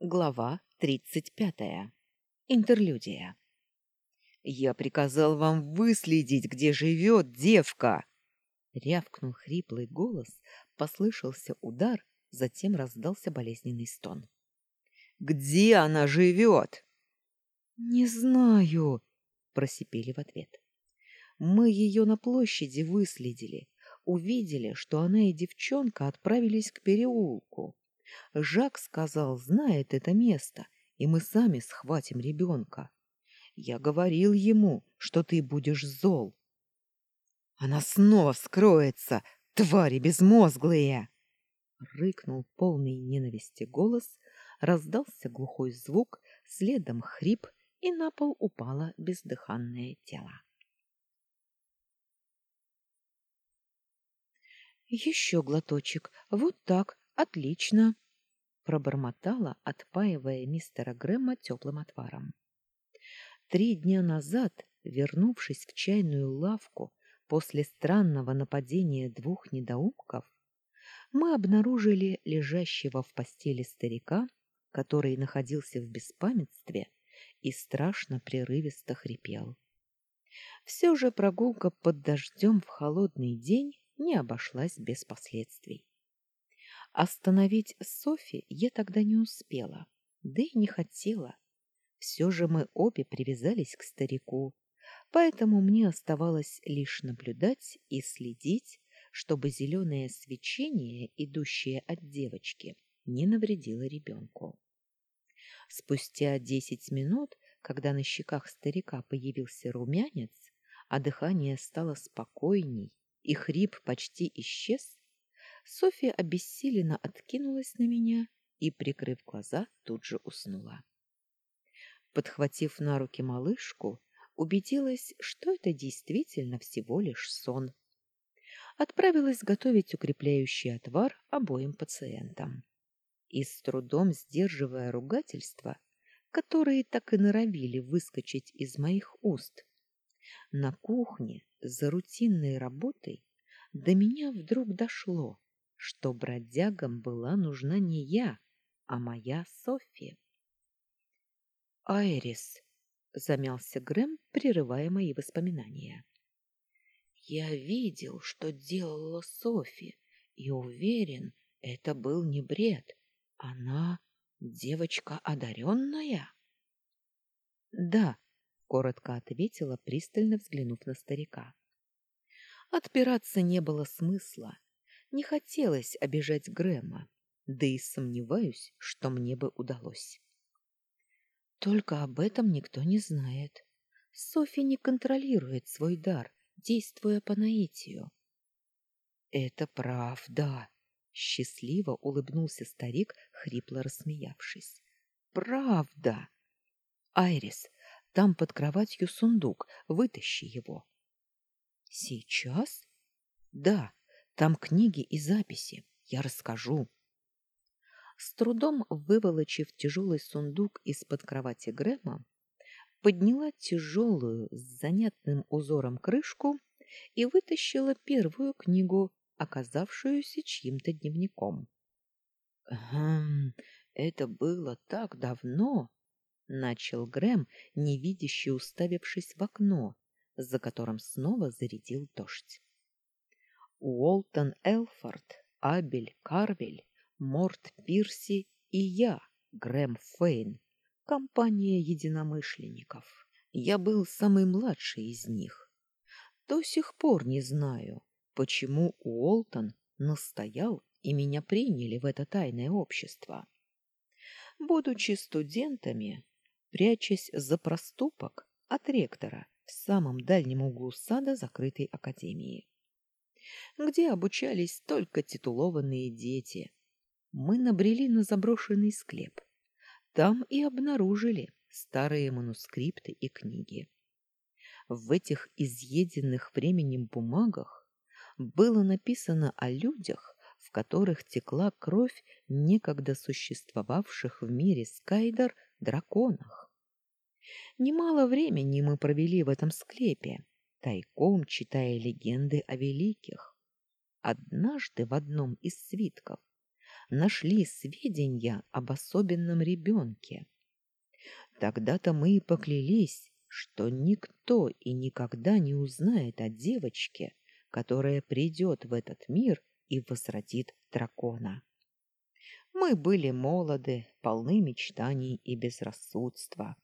Глава тридцать пятая. Интерлюдия. «Я приказал вам выследить, где живет девка!» Рявкнул хриплый голос, послышался удар, затем раздался болезненный стон. «Где она живет?» «Не знаю», — просипели в ответ. «Мы ее на площади выследили, увидели, что она и девчонка отправились к переулку. Жак сказал, знает это место, и мы сами схватим ребенка. Я говорил ему, что ты будешь зол. Она снова вскроется, твари безмозглые! Рыкнул полный ненависти голос, раздался глухой звук, следом хрип, и на пол упало бездыханное тело. Еще глоточек. Вот так. Отлично пробормотала, отпаивая мистера Грэма теплым отваром. Три дня назад, вернувшись в чайную лавку после странного нападения двух недоумков, мы обнаружили лежащего в постели старика, который находился в беспамятстве и страшно прерывисто хрипел. Все же прогулка под дождем в холодный день не обошлась без последствий. Остановить Софи я тогда не успела, да и не хотела. Все же мы обе привязались к старику, поэтому мне оставалось лишь наблюдать и следить, чтобы зеленое свечение, идущее от девочки, не навредило ребенку. Спустя десять минут, когда на щеках старика появился румянец, а дыхание стало спокойней и хрип почти исчез, Софья обессиленно откинулась на меня и, прикрыв глаза, тут же уснула. Подхватив на руки малышку, убедилась, что это действительно всего лишь сон. Отправилась готовить укрепляющий отвар обоим пациентам. И с трудом сдерживая ругательства, которые так и норовили выскочить из моих уст, на кухне за рутинной работой до меня вдруг дошло, что бродягам была нужна не я, а моя София. «Айрис», — замялся Грэм, прерывая мои воспоминания. «Я видел, что делала Софи, и уверен, это был не бред. Она девочка одаренная?» «Да», — коротко ответила, пристально взглянув на старика. Отпираться не было смысла. Не хотелось обижать Грэма, да и сомневаюсь, что мне бы удалось. Только об этом никто не знает. Софи не контролирует свой дар, действуя по наитию. Это правда, счастливо улыбнулся старик, хрипло рассмеявшись. Правда. Айрис, там под кроватью сундук, вытащи его. Сейчас? Да, там книги и записи. Я расскажу. С трудом выволочив тяжелый сундук из-под кровати Грэма, подняла тяжелую с занятным узором крышку и вытащила первую книгу, оказавшуюся чьим-то дневником. «Хм, это было так давно!» — начал Грэм, невидяще уставившись в окно, за которым снова зарядил дождь. Уолтон Элфорд, Абель Карвель, Морт Пирси и я, Грэм Фейн, компания единомышленников. Я был самый младший из них. До сих пор не знаю, почему Уолтон настоял и меня приняли в это тайное общество. Будучи студентами, прячась за проступок от ректора в самом дальнем углу сада закрытой академии где обучались только титулованные дети. Мы набрели на заброшенный склеп. Там и обнаружили старые манускрипты и книги. В этих изъеденных временем бумагах было написано о людях, в которых текла кровь некогда существовавших в мире Скайдер драконах. Немало времени мы провели в этом склепе, тайком читая легенды о великих. Однажды в одном из свитков нашли сведения об особенном ребенке. Тогда-то мы и поклялись, что никто и никогда не узнает о девочке, которая придет в этот мир и возродит дракона. Мы были молоды, полны мечтаний и безрассудства.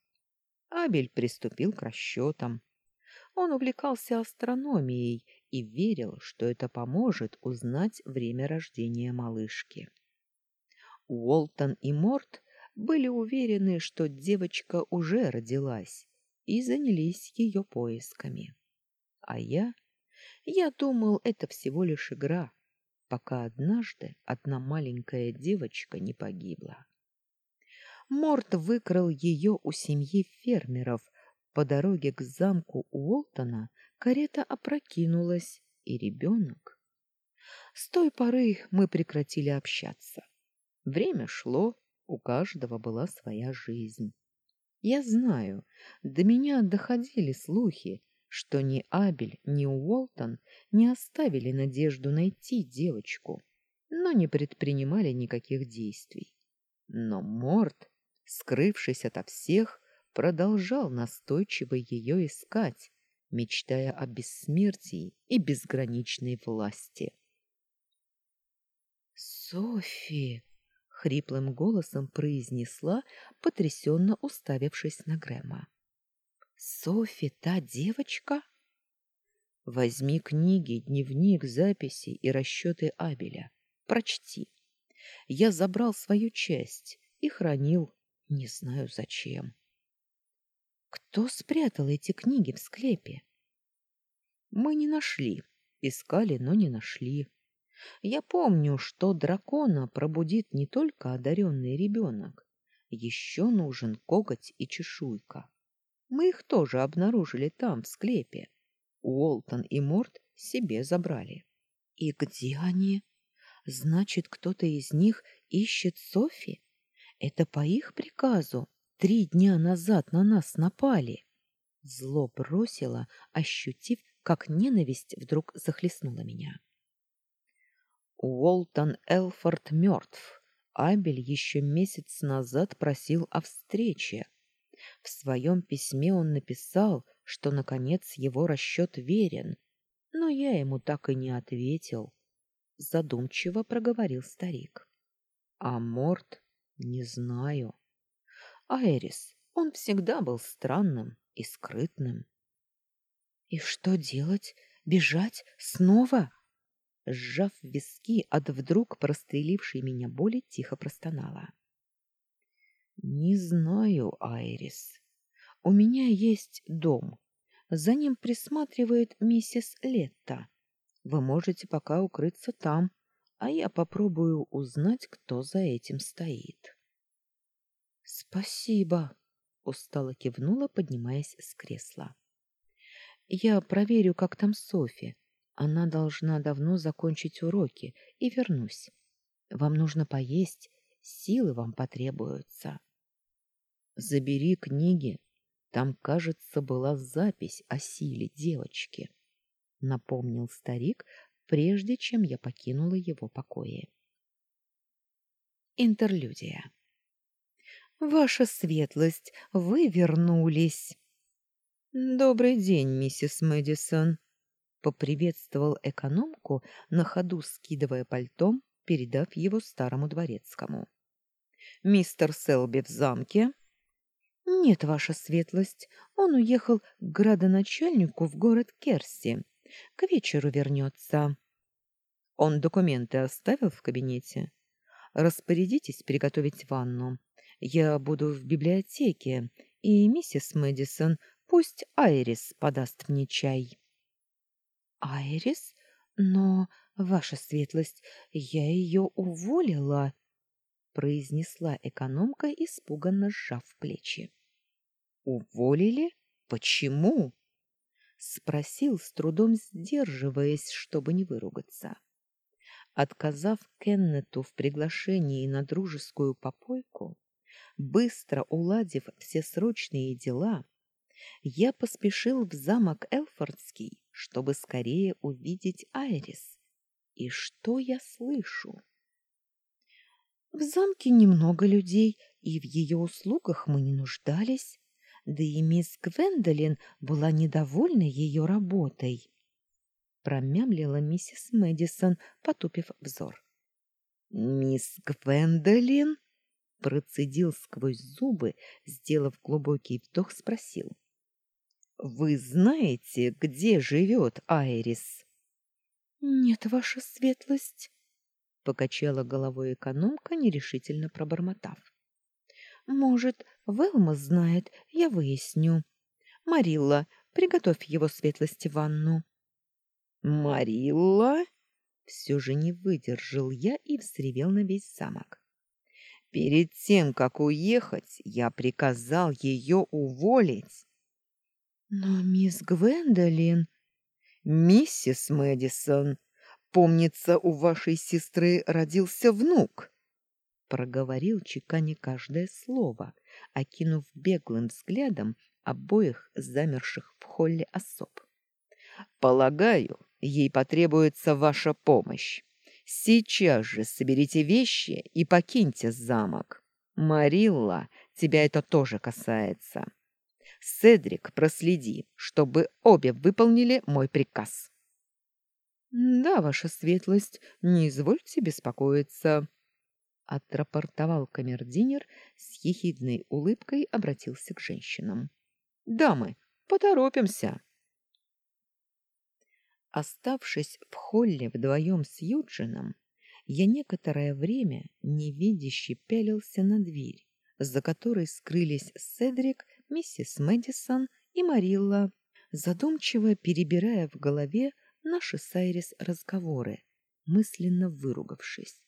Абель приступил к расчетам. Он увлекался астрономией и верил, что это поможет узнать время рождения малышки. Уолтон и Морт были уверены, что девочка уже родилась, и занялись ее поисками. А я... Я думал, это всего лишь игра, пока однажды одна маленькая девочка не погибла. Морт выкрал ее у семьи фермеров. По дороге к замку Уолтона карета опрокинулась, и ребенок... С той поры мы прекратили общаться. Время шло, у каждого была своя жизнь. Я знаю, до меня доходили слухи, что ни Абель, ни Уолтон не оставили надежду найти девочку, но не предпринимали никаких действий. Но Морт, скрывшись ото всех, продолжал настойчиво ее искать, мечтая о бессмертии и безграничной власти. «Софи!» — хриплым голосом произнесла, потрясенно уставившись на Грэма. Софи та девочка? Возьми книги, дневник, записи и расчеты Абеля. Прочти. Я забрал свою часть и хранил, не знаю зачем. Кто спрятал эти книги в склепе? Мы не нашли. Искали, но не нашли. Я помню, что дракона пробудит не только одаренный ребенок. Еще нужен коготь и чешуйка. Мы их тоже обнаружили там, в склепе. Уолтон и Морт себе забрали. И где они? Значит, кто-то из них ищет Софи? Это по их приказу три дня назад на нас напали. Зло бросило, ощутив, как ненависть вдруг захлестнула меня. Уолтон Элфорд мертв. Абель еще месяц назад просил о встрече. В своем письме он написал, что, наконец, его расчет верен, но я ему так и не ответил. Задумчиво проговорил старик. А Морт? Не знаю. А Эрис, он всегда был странным и скрытным. И что делать? Бежать? Снова? Сжав виски от вдруг прострелившей меня боли, тихо простонала. Не знаю, Айрис. У меня есть дом. За ним присматривает миссис Летта. Вы можете пока укрыться там, а я попробую узнать, кто за этим стоит. Спасибо, устало кивнула, поднимаясь с кресла. Я проверю, как там Софи. Она должна давно закончить уроки и вернусь. Вам нужно поесть, силы вам потребуются. Забери книги. Там, кажется, была запись о силе девочки, напомнил старик, прежде чем я покинула его покои. Интерлюдия. Ваша светлость, вы вернулись. Добрый день, миссис Мэдисон, поприветствовал экономку, на ходу скидывая пальто, передав его старому дворецкому. Мистер Селби в замке? Нет, ваша светлость, он уехал к градоначальнику в город Керси. К вечеру вернется. Он документы оставил в кабинете. Распорядитесь приготовить ванну. Я буду в библиотеке, и миссис Мэдисон пусть Айрис подаст мне чай. Айрис? Но, ваша светлость, я ее уволила произнесла экономка, испуганно сжав плечи. Уволили? Почему? спросил с трудом сдерживаясь, чтобы не выругаться. Отказав Кеннету в приглашении на дружескую попойку, быстро уладив все срочные дела, я поспешил в замок Элфордский, чтобы скорее увидеть Айрис. И что я слышу? В замке немного людей, и в ее услугах мы не нуждались. Да и мисс Гвендолин была недовольна ее работой. Промямлила миссис Мэдисон, потупив взор. «Мисс Гвендолин?» Процедил сквозь зубы, сделав глубокий вдох, спросил. «Вы знаете, где живет Айрис?» «Нет, ваша светлость», — покачала головой экономка, нерешительно пробормотав. Может, Велма знает, я выясню. Марилла, приготовь его светлости ванну. Марилла? Все же не выдержал я и взревел на весь замок. Перед тем, как уехать, я приказал ее уволить. Но мисс Гвендолин... Миссис Мэдисон, помнится, у вашей сестры родился внук проговорил, чеканя каждое слово, окинув беглым взглядом обоих замерших в холле особ. «Полагаю, ей потребуется ваша помощь. Сейчас же соберите вещи и покиньте замок. Марилла, тебя это тоже касается. Седрик, проследи, чтобы обе выполнили мой приказ». «Да, ваша светлость, не извольте беспокоиться», отрапортовал камердинер с ехидной улыбкой обратился к женщинам. Дамы, поторопимся. Оставшись в холле вдвоем с Юджином, я некоторое время невидяще пялился на дверь, за которой скрылись Седрик, миссис Мэдисон и Марилла, задумчиво перебирая в голове наши с Айрис разговоры, мысленно выругавшись.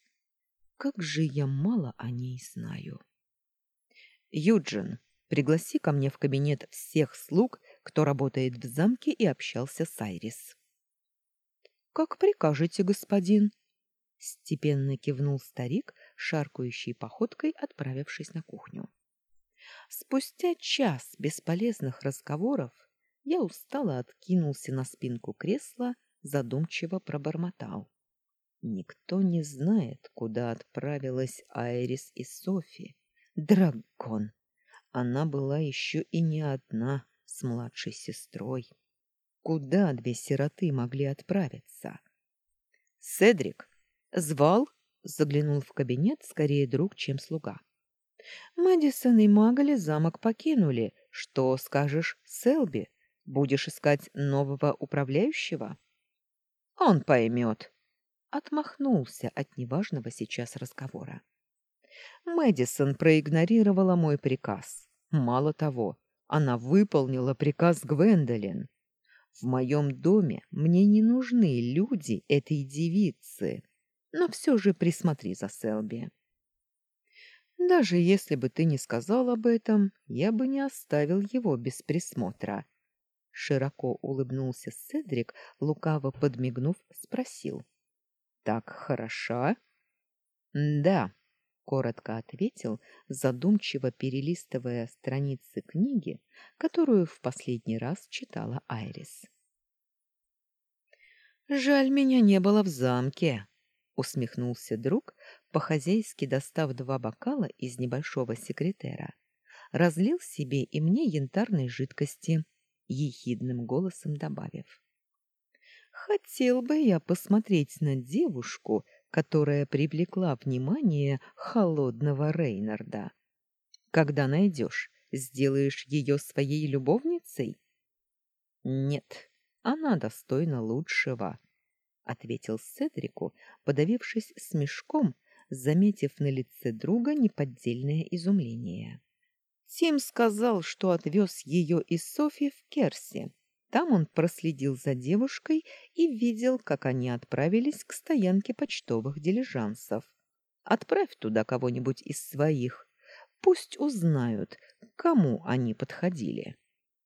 Как же я мало о ней знаю. Юджин, пригласи ко мне в кабинет всех слуг, кто работает в замке и общался с Айрис. Как прикажете, господин, степенно кивнул старик, шаркающей походкой отправившись на кухню. Спустя час бесполезных разговоров я устало откинулся на спинку кресла, задумчиво пробормотал. Никто не знает, куда отправилась Айрис и Софи. Дракон! Она была еще и не одна с младшей сестрой. Куда две сироты могли отправиться? Седрик звал, заглянул в кабинет скорее друг, чем слуга. Мэдисон и Магали замок покинули. Что скажешь, Селби? Будешь искать нового управляющего? Он поймет, отмахнулся от неважного сейчас разговора. Мэдисон проигнорировала мой приказ. Мало того, она выполнила приказ Гвендолин. В моем доме мне не нужны люди этой девицы, но все же присмотри за Селби. Даже если бы ты не сказал об этом, я бы не оставил его без присмотра. Широко улыбнулся Седрик, лукаво подмигнув, спросил так хороша? Да, коротко ответил, задумчиво перелистывая страницы книги, которую в последний раз читала Айрис. Жаль, меня не было в замке, усмехнулся друг, по-хозяйски достав два бокала из небольшого секретера. Разлил себе и мне янтарной жидкости, ехидным голосом добавив: Хотел бы я посмотреть на девушку, которая привлекла внимание холодного Рейнарда. Когда найдешь, сделаешь ее своей любовницей? Нет, она достойна лучшего, ответил Седрику, подавившись смешком, заметив на лице друга неподдельное изумление. Тим сказал, что отвез ее из Софи в Керси, там он проследил за девушкой и видел, как они отправились к стоянке почтовых дилижансов. Отправь туда кого-нибудь из своих. Пусть узнают, к кому они подходили.